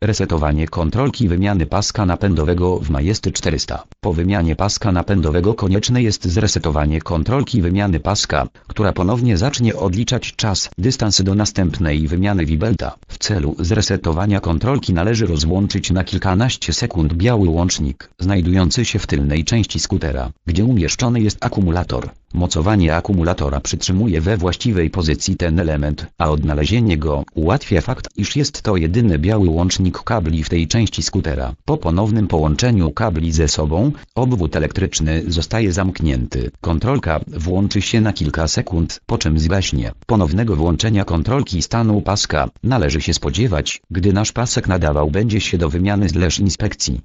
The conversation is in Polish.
Resetowanie kontrolki wymiany paska napędowego w Majesty 400. Po wymianie paska napędowego konieczne jest zresetowanie kontrolki wymiany paska, która ponownie zacznie odliczać czas, dystans do następnej wymiany wibelta. W celu zresetowania kontrolki należy rozłączyć na kilkanaście sekund biały łącznik, znajdujący się w tylnej części skutera, gdzie umieszczony jest akumulator. Mocowanie akumulatora przytrzymuje we właściwej pozycji ten element, a odnalezienie go ułatwia fakt, iż jest to jedyny biały łącznik kabli w tej części skutera. Po ponownym połączeniu kabli ze sobą, obwód elektryczny zostaje zamknięty. Kontrolka włączy się na kilka sekund, po czym zgaśnie. Ponownego włączenia kontrolki stanu paska należy się spodziewać, gdy nasz pasek nadawał będzie się do wymiany zleż inspekcji.